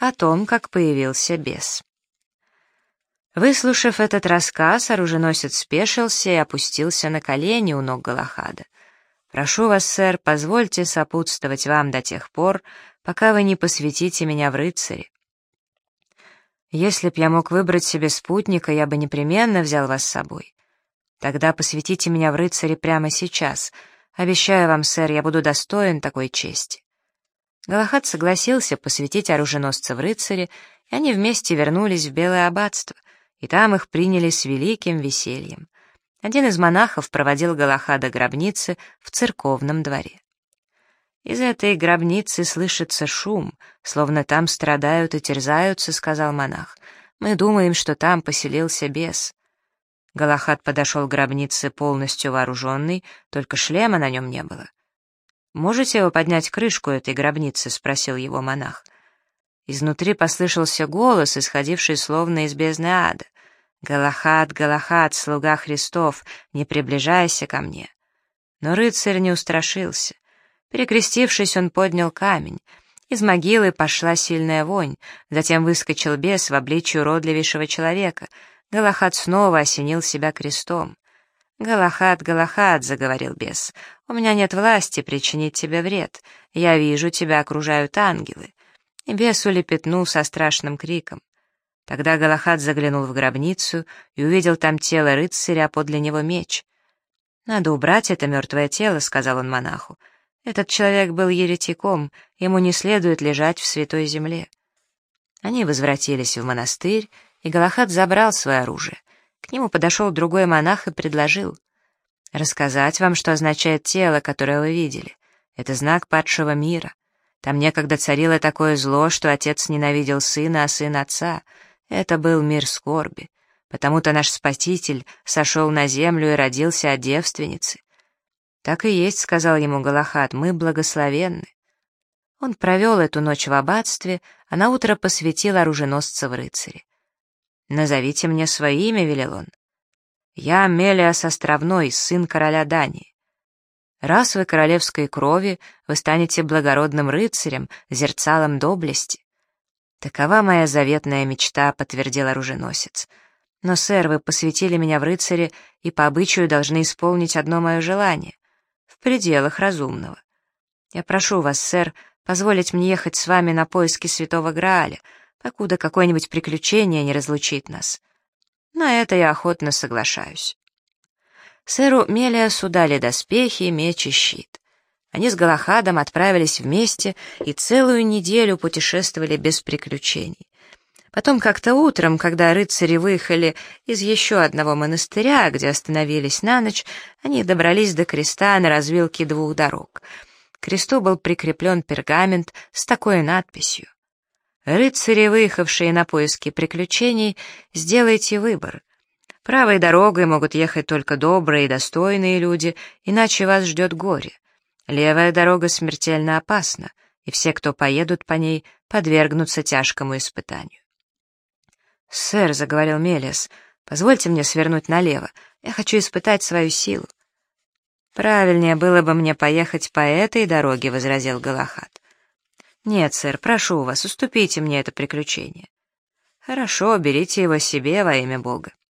о том, как появился бес. Выслушав этот рассказ, оруженосец спешился и опустился на колени у ног Галахада. «Прошу вас, сэр, позвольте сопутствовать вам до тех пор, пока вы не посвятите меня в рыцари. Если б я мог выбрать себе спутника, я бы непременно взял вас с собой. Тогда посвятите меня в рыцари прямо сейчас. Обещаю вам, сэр, я буду достоин такой чести». Галахад согласился посвятить оруженосца в рыцари, и они вместе вернулись в Белое аббатство, и там их приняли с великим весельем. Один из монахов проводил Галахада гробницы в церковном дворе. «Из этой гробницы слышится шум, словно там страдают и терзаются», — сказал монах. «Мы думаем, что там поселился бес». Галахад подошел к гробнице полностью вооруженный, только шлема на нем не было. «Можете вы поднять крышку этой гробницы?» — спросил его монах. Изнутри послышался голос, исходивший словно из бездны ада. «Галахад, Галахад, слуга Христов, не приближайся ко мне!» Но рыцарь не устрашился. Перекрестившись, он поднял камень. Из могилы пошла сильная вонь, затем выскочил бес в обличье уродливейшего человека. Галахад снова осенил себя крестом. «Галахад, Галахад», — заговорил бес, — «у меня нет власти причинить тебе вред. Я вижу, тебя окружают ангелы». И бес улепетнул со страшным криком. Тогда Галахад заглянул в гробницу и увидел там тело рыцаря, а подле него меч. «Надо убрать это мертвое тело», — сказал он монаху. «Этот человек был еретиком, ему не следует лежать в святой земле». Они возвратились в монастырь, и Галахад забрал свое оружие. К нему подошел другой монах и предложил. «Рассказать вам, что означает тело, которое вы видели. Это знак падшего мира. Там некогда царило такое зло, что отец ненавидел сына, а сын отца — это был мир скорби. Потому-то наш Спаситель сошел на землю и родился от девственницы. «Так и есть», — сказал ему Галахат, — «мы благословенны». Он провел эту ночь в аббатстве, а наутро посвятил оруженосца в рыцаре. «Назовите мне свое имя», — велел он. «Я Мелиас Островной, сын короля Дании. Раз вы королевской крови, вы станете благородным рыцарем, зерцалом доблести. «Такова моя заветная мечта», — подтвердил оруженосец. «Но, сэр, вы посвятили меня в рыцаре и по обычаю должны исполнить одно мое желание. В пределах разумного. Я прошу вас, сэр, позволить мне ехать с вами на поиски святого Грааля, покуда какое-нибудь приключение не разлучит нас. На это я охотно соглашаюсь». Сэру Мелиасу дали доспехи, меч и щит. Они с Галахадом отправились вместе и целую неделю путешествовали без приключений. Потом как-то утром, когда рыцари выехали из еще одного монастыря, где остановились на ночь, они добрались до креста на развилке двух дорог. К кресту был прикреплен пергамент с такой надписью. «Рыцари, выехавшие на поиски приключений, сделайте выбор. Правой дорогой могут ехать только добрые и достойные люди, иначе вас ждет горе. Левая дорога смертельно опасна, и все, кто поедут по ней, подвергнутся тяжкому испытанию. «Сэр», — заговорил Мелиас, — «позвольте мне свернуть налево. Я хочу испытать свою силу». «Правильнее было бы мне поехать по этой дороге», — возразил Галахат. «Нет, сэр, прошу вас, уступите мне это приключение». «Хорошо, берите его себе во имя Бога».